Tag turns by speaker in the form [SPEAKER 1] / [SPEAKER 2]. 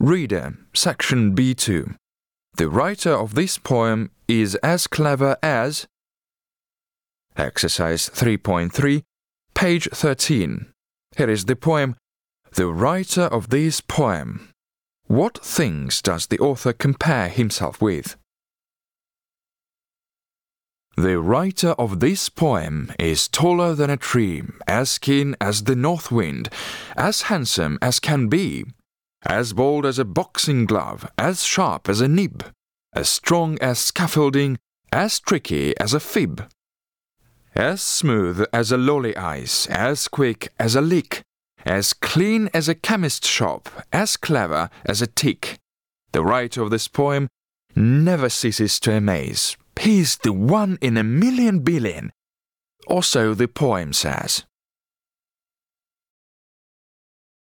[SPEAKER 1] Reader, Section B2. The writer of this poem is as clever as. Exercise 3.3, page 13. Here is the poem. The writer of this poem. What things does the author compare himself with? The writer of this poem is taller than a tree, as keen as the north wind, as handsome as can be, as bold as a boxing glove, as sharp as a nib, as strong as scaffolding, as tricky as a fib, as smooth as a lolly ice, as quick as a lick, as clean as a chemist's shop, as clever as a tick. The writer of this poem never ceases to amaze. He's the one in a million billion. Or so the poem says.